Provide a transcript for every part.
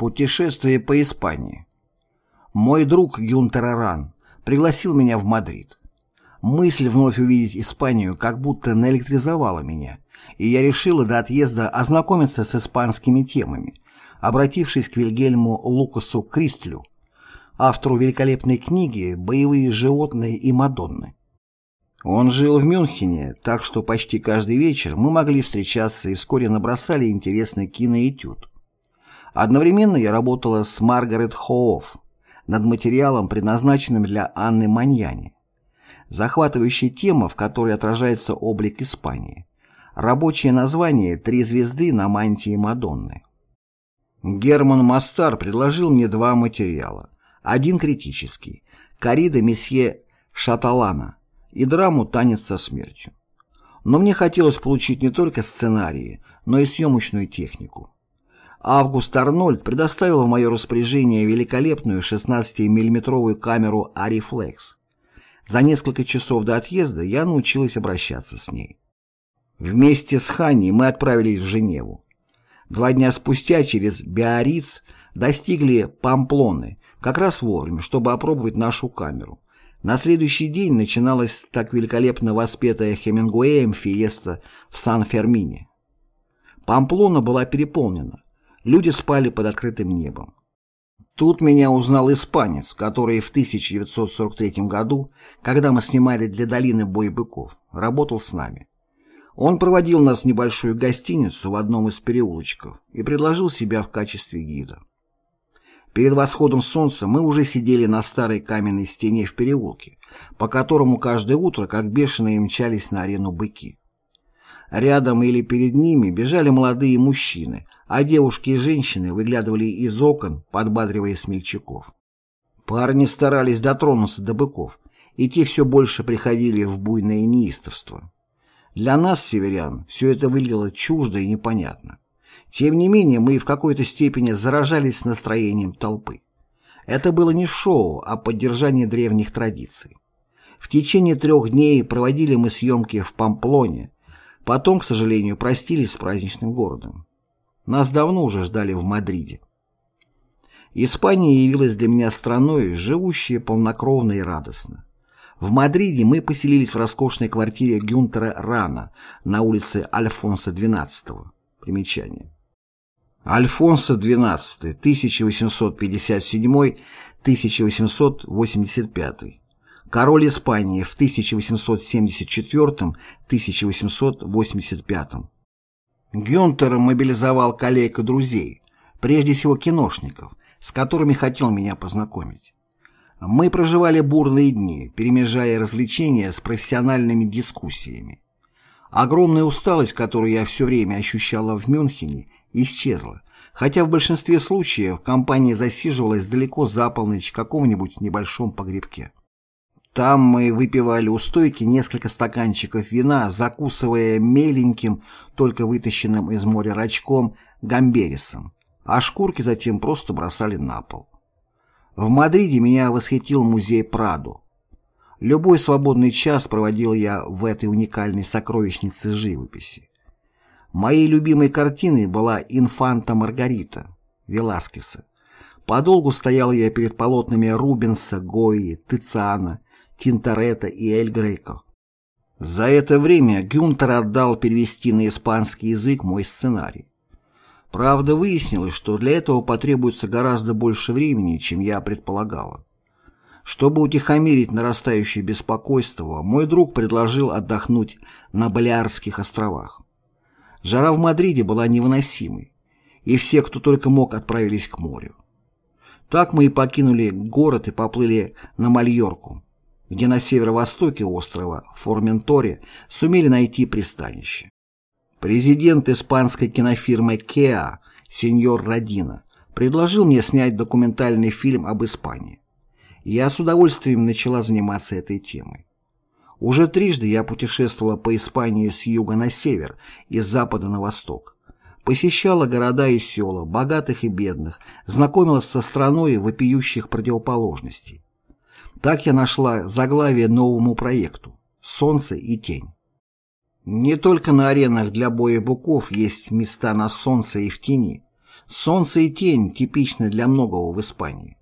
Путешествие по Испании. Мой друг Юнтер Аран пригласил меня в Мадрид. Мысль вновь увидеть Испанию как будто наэлектризовала меня, и я решила до отъезда ознакомиться с испанскими темами, обратившись к Вильгельму Лукасу Кристлю, автору великолепной книги «Боевые животные и Мадонны». Он жил в Мюнхене, так что почти каждый вечер мы могли встречаться и вскоре набросали интересный киноэтюд. Одновременно я работала с Маргарет Хоофф над материалом, предназначенным для Анны Маньяни. Захватывающая тема, в которой отражается облик Испании. Рабочее название «Три звезды на мантии Мадонны». Герман Мастар предложил мне два материала. Один критический «Корида месье Шаталана» и драму «Танец со смертью». Но мне хотелось получить не только сценарии, но и съемочную технику. Август Арнольд предоставил в мое распоряжение великолепную 16-миллиметровую камеру Арифлекс. За несколько часов до отъезда я научилась обращаться с ней. Вместе с Ханни мы отправились в Женеву. Два дня спустя через Биарриц достигли Памплоны, как раз вовремя, чтобы опробовать нашу камеру. На следующий день начиналась так великолепно воспетая Хемингуэем фиеста в Сан-Фермине. Памплона была переполнена. Люди спали под открытым небом. Тут меня узнал испанец, который в 1943 году, когда мы снимали для долины Бой быков, работал с нами. Он проводил нас в небольшую гостиницу в одном из переулочков и предложил себя в качестве гида. Перед восходом солнца мы уже сидели на старой каменной стене в переулке, по которому каждое утро, как бешеные, мчались на арену быки. Рядом или перед ними бежали молодые мужчины, а девушки и женщины выглядывали из окон, подбадривая смельчаков. Парни старались дотронуться до быков, и те все больше приходили в буйное неистовство. Для нас, северян, все это выглядело чуждо и непонятно. Тем не менее, мы в какой-то степени заражались настроением толпы. Это было не шоу, а поддержание древних традиций. В течение трех дней проводили мы съемки в Памплоне, потом, к сожалению, простились с праздничным городом. Нас давно уже ждали в Мадриде. Испания явилась для меня страной, живущей полнокровно и радостно. В Мадриде мы поселились в роскошной квартире Гюнтера Рана на улице Альфонса XII. Примечание. Альфонсо XII, 1857-1885. Король Испании в 1874-1885. Гюнтер мобилизовал коллег и друзей, прежде всего киношников, с которыми хотел меня познакомить. Мы проживали бурные дни, перемежая развлечения с профессиональными дискуссиями. Огромная усталость, которую я все время ощущала в Мюнхене, исчезла, хотя в большинстве случаев компания засиживалась далеко за полночь в каком-нибудь небольшом погребке. Там мы выпивали у стойки несколько стаканчиков вина, закусывая меленьким, только вытащенным из моря рачком, гамберисом, а шкурки затем просто бросали на пол. В Мадриде меня восхитил музей Прадо. Любой свободный час проводил я в этой уникальной сокровищнице живописи. Моей любимой картиной была «Инфанта Маргарита» Веласкеса. Подолгу стоял я перед полотнами Рубенса, Гои, Тициана, Тинторетто и Эль Греко. За это время Гюнтер отдал перевести на испанский язык мой сценарий. Правда, выяснилось, что для этого потребуется гораздо больше времени, чем я предполагала. Чтобы утихомирить нарастающее беспокойство, мой друг предложил отдохнуть на Балиарских островах. Жара в Мадриде была невыносимой, и все, кто только мог, отправились к морю. Так мы и покинули город и поплыли на Мальорку, где на северо-востоке острова, Форменторе, сумели найти пристанище. Президент испанской кинофирмы «Кеа», сеньор Родина, предложил мне снять документальный фильм об Испании. Я с удовольствием начала заниматься этой темой. Уже трижды я путешествовала по Испании с юга на север и с запада на восток. Посещала города и села, богатых и бедных, знакомилась со страной вопиющих противоположностей. Так я нашла заглавие новому проекту «Солнце и тень». Не только на аренах для боя быков есть места на солнце и в тени. Солнце и тень типичны для многого в Испании.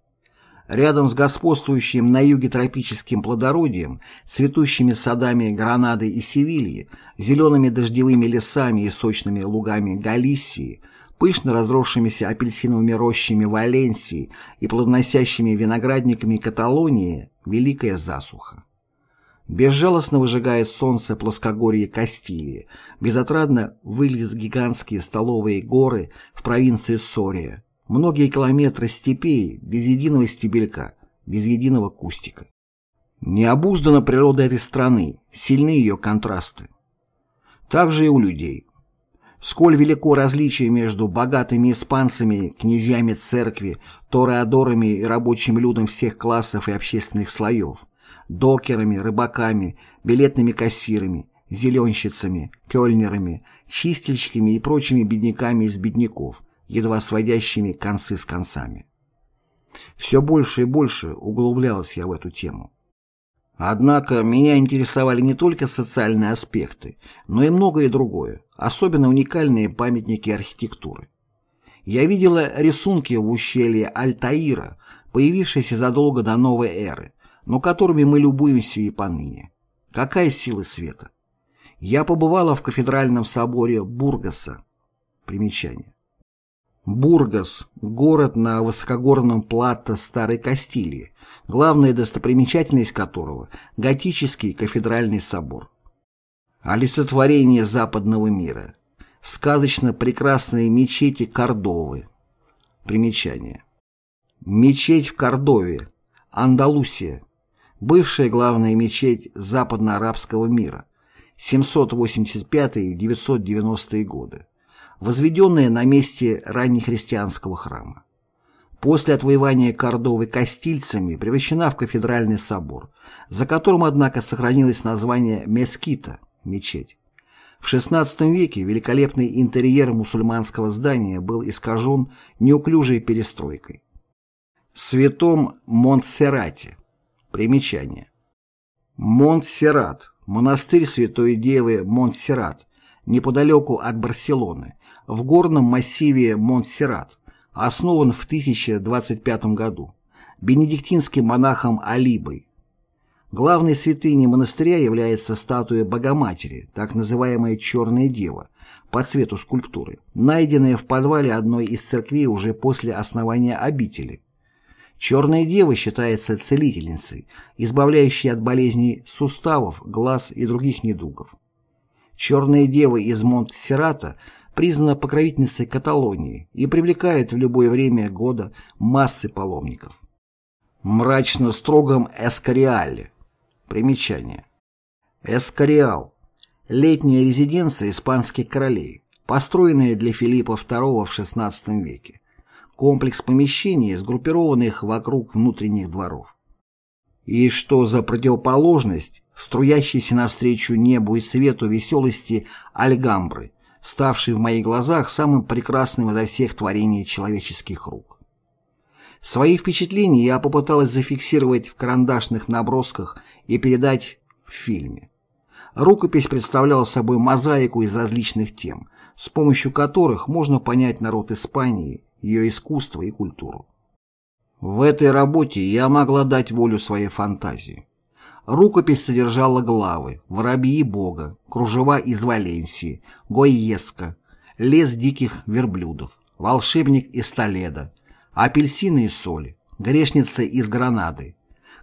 Рядом с господствующим на юге тропическим плодородием, цветущими садами Гранады и Севильи, зелеными дождевыми лесами и сочными лугами Галисии, пышно разросшимися апельсиновыми рощами Валенсии и плодоносящими виноградниками Каталонии, великая засуха. Безжалостно выжигает солнце плоскогорье Кастилии, безотрадно выглядят гигантские столовые горы в провинции Сория, многие километры степей без единого стебелька, без единого кустика. Необуздана природа этой страны, сильны ее контрасты. Также и у людей. Сколь велико различие между богатыми испанцами, князьями церкви, тореадорами и рабочим людом всех классов и общественных слоев, докерами, рыбаками, билетными кассирами, зеленщицами, кёльнерами, чистильщиками и прочими бедняками из бедняков, едва сводящими концы с концами. Все больше и больше углублялась я в эту тему. Однако меня интересовали не только социальные аспекты, но и многое другое, особенно уникальные памятники архитектуры. Я видела рисунки в ущелье Альтаира, появившиеся задолго до новой эры, но которыми мы любуемся и поныне. Какая сила света! Я побывала в кафедральном соборе Бургаса. Примечание. Бургас – город на высокогорном плато Старой Кастилии, главная достопримечательность которого – готический кафедральный собор. Олицетворение западного мира. В сказочно прекрасные мечети Кордовы. Примечание. Мечеть в Кордове, Андалусия, бывшая главная мечеть западно-арабского мира, 785-990 годы, возведенная на месте раннехристианского храма. После отвоевания Кордовы кастильцами превращена в кафедральный собор, за которым, однако, сохранилось название Мескита – мечеть. В XVI веке великолепный интерьер мусульманского здания был искажен неуклюжей перестройкой. Святом Монтсеррате Примечание. Монтсеррат, монастырь Святой Девы Монтсеррат, неподалеку от Барселоны, в горном массиве Монтсеррат, основан в 1025 году, бенедиктинским монахом Алибой. Главной святыней монастыря является статуя Богоматери, так называемая Черная Дева, по цвету скульптуры, найденная в подвале одной из церквей уже после основания обители. Черная дева считается целительницей, избавляющей от болезней суставов, глаз и других недугов. Черная дева из Монт-Серрата признана покровительницей Каталонии и привлекает в любое время года массы паломников. Мрачно-строгом Эскориале. Примечание. Эскориал. Летняя резиденция испанских королей, построенная для Филиппа II в XVI веке комплекс помещений, сгруппированных вокруг внутренних дворов. И что за противоположность струящейся навстречу небу и свету веселости Альгамбры, ставшей в моих глазах самым прекрасным изо всех творений человеческих рук. Свои впечатления я попыталась зафиксировать в карандашных набросках и передать в фильме. Рукопись представляла собой мозаику из различных тем, с помощью которых можно понять народ Испании ее искусство и культуру. В этой работе я могла дать волю своей фантазии. Рукопись содержала главы «Воробьи Бога», «Кружева из Валенсии», «Гойеска», «Лес диких верблюдов», «Волшебник из Толеда», «Апельсины и соли», «Грешница из Гранады»,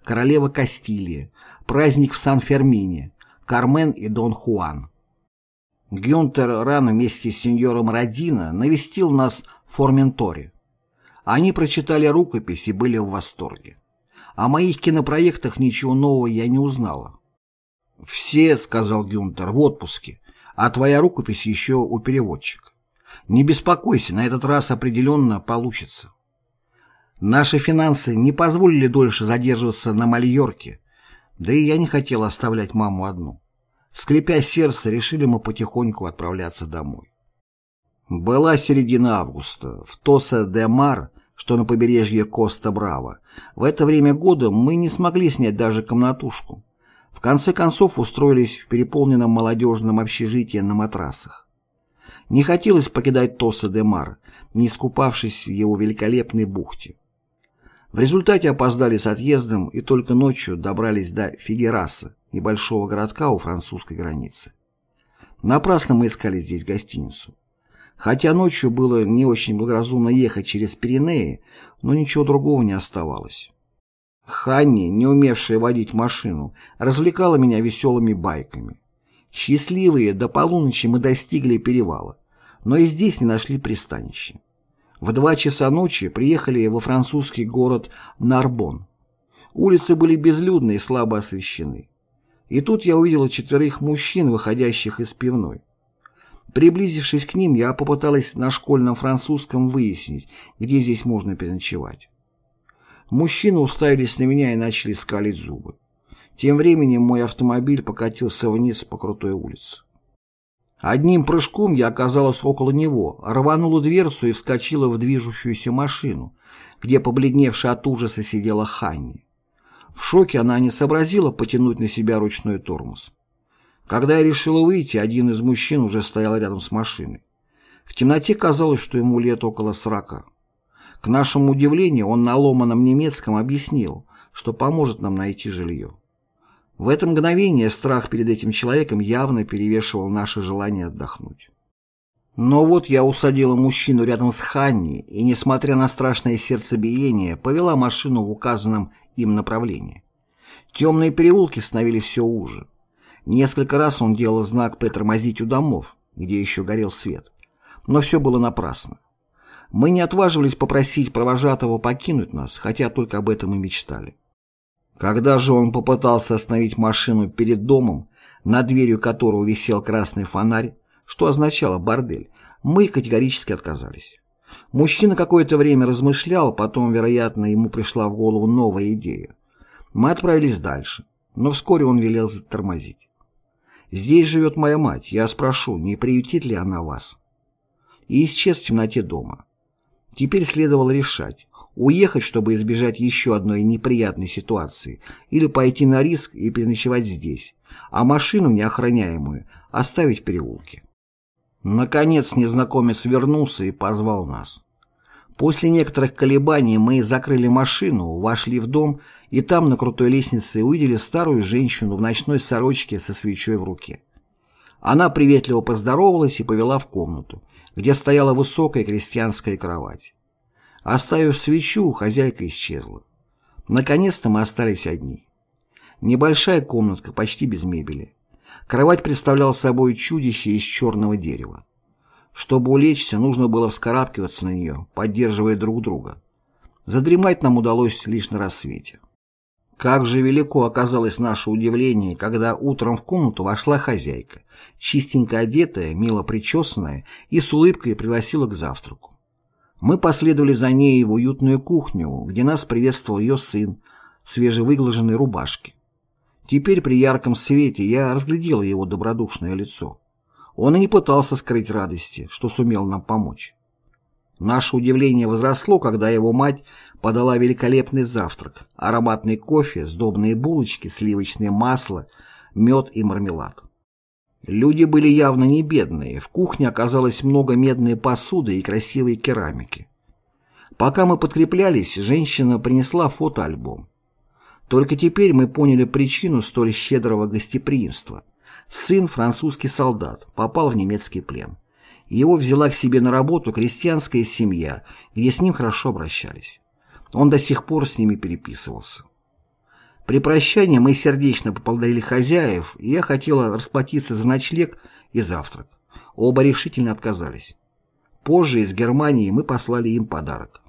«Королева Кастилия», «Праздник в Сан-Фермине», «Кармен и Дон Хуан». Гюнтер Ран вместе с сеньором Родино навестил нас Форменторе. Они прочитали рукопись и были в восторге. О моих кинопроектах ничего нового я не узнала. «Все, — сказал Гюнтер, — в отпуске, а твоя рукопись еще у переводчика. Не беспокойся, на этот раз определенно получится. Наши финансы не позволили дольше задерживаться на Мальорке, да и я не хотел оставлять маму одну. Скрипя сердце, решили мы потихоньку отправляться домой. Была середина августа. В Тоса-де-Мар, что на побережье Коста-Браво, в это время года мы не смогли снять даже комнатушку. В конце концов устроились в переполненном молодежном общежитии на матрасах. Не хотелось покидать Тоса де Мар, не искупавшись в его великолепной бухте. В результате опоздали с отъездом и только ночью добрались до Фигераса, небольшого городка у французской границы. Напрасно мы искали здесь гостиницу. Хотя ночью было не очень благоразумно ехать через Пиренеи, но ничего другого не оставалось. Ханни, не умевшая водить машину, развлекала меня веселыми байками. Счастливые, до полуночи мы достигли перевала, но и здесь не нашли пристанища. В два часа ночи приехали во французский город Нарбон. Улицы были безлюдны и слабо освещены. И тут я увидела четверых мужчин, выходящих из пивной. Приблизившись к ним, я попыталась на школьном французском выяснить, где здесь можно переночевать. Мужчины уставились на меня и начали скалить зубы. Тем временем мой автомобиль покатился вниз по крутой улице. Одним прыжком я оказалась около него, рванула дверцу и вскочила в движущуюся машину, где побледневшая от ужаса сидела Ханни. В шоке она не сообразила потянуть на себя ручной тормоз. Когда я решила выйти, один из мужчин уже стоял рядом с машиной. В темноте казалось, что ему лет около сорока. К нашему удивлению, он на ломаном немецком объяснил, что поможет нам найти жилье. В это мгновение страх перед этим человеком явно перевешивал наше желание отдохнуть. Но вот я усадила мужчину рядом с Ханни и, несмотря на страшное сердцебиение, повела машину в указанном им направлении. Темные переулки становились все уже. Несколько раз он делал знак притормозить у домов, где еще горел свет. Но все было напрасно. Мы не отваживались попросить провожатого покинуть нас, хотя только об этом и мечтали. Когда же он попытался остановить машину перед домом, над дверью которого висел красный фонарь, что означало бордель, мы категорически отказались. Мужчина какое-то время размышлял, потом, вероятно, ему пришла в голову новая идея. Мы отправились дальше, но вскоре он велел затормозить. Здесь живет моя мать, я спрошу, не приютит ли она вас? И исчез в темноте дома. Теперь следовало решать, уехать, чтобы избежать еще одной неприятной ситуации, или пойти на риск и переночевать здесь, а машину неохраняемую оставить в переулке. Наконец незнакомец вернулся и позвал нас. После некоторых колебаний мы закрыли машину, вошли в дом и там на крутой лестнице увидели старую женщину в ночной сорочке со свечой в руке. Она приветливо поздоровалась и повела в комнату, где стояла высокая крестьянская кровать. Оставив свечу, хозяйка исчезла. Наконец-то мы остались одни. Небольшая комнатка, почти без мебели. Кровать представляла собой чудище из черного дерева. Чтобы улечься, нужно было вскарабкиваться на нее, поддерживая друг друга. Задремать нам удалось лишь на рассвете. Как же велико оказалось наше удивление, когда утром в комнату вошла хозяйка, чистенько одетая, мило причесанная и с улыбкой пригласила к завтраку. Мы последовали за ней в уютную кухню, где нас приветствовал ее сын в свежевыглаженной рубашке. Теперь при ярком свете я разглядела его добродушное лицо. Он и не пытался скрыть радости, что сумел нам помочь. Наше удивление возросло, когда его мать подала великолепный завтрак, ароматный кофе, сдобные булочки, сливочное масло, мед и мармелад. Люди были явно не бедные, в кухне оказалось много медной посуды и красивой керамики. Пока мы подкреплялись, женщина принесла фотоальбом. Только теперь мы поняли причину столь щедрого гостеприимства. Сын, французский солдат, попал в немецкий плен. Его взяла к себе на работу крестьянская семья, где с ним хорошо обращались. Он до сих пор с ними переписывался. При прощании мы сердечно поблагодарили хозяев, и я хотела расплатиться за ночлег и завтрак. Оба решительно отказались. Позже из Германии мы послали им подарок.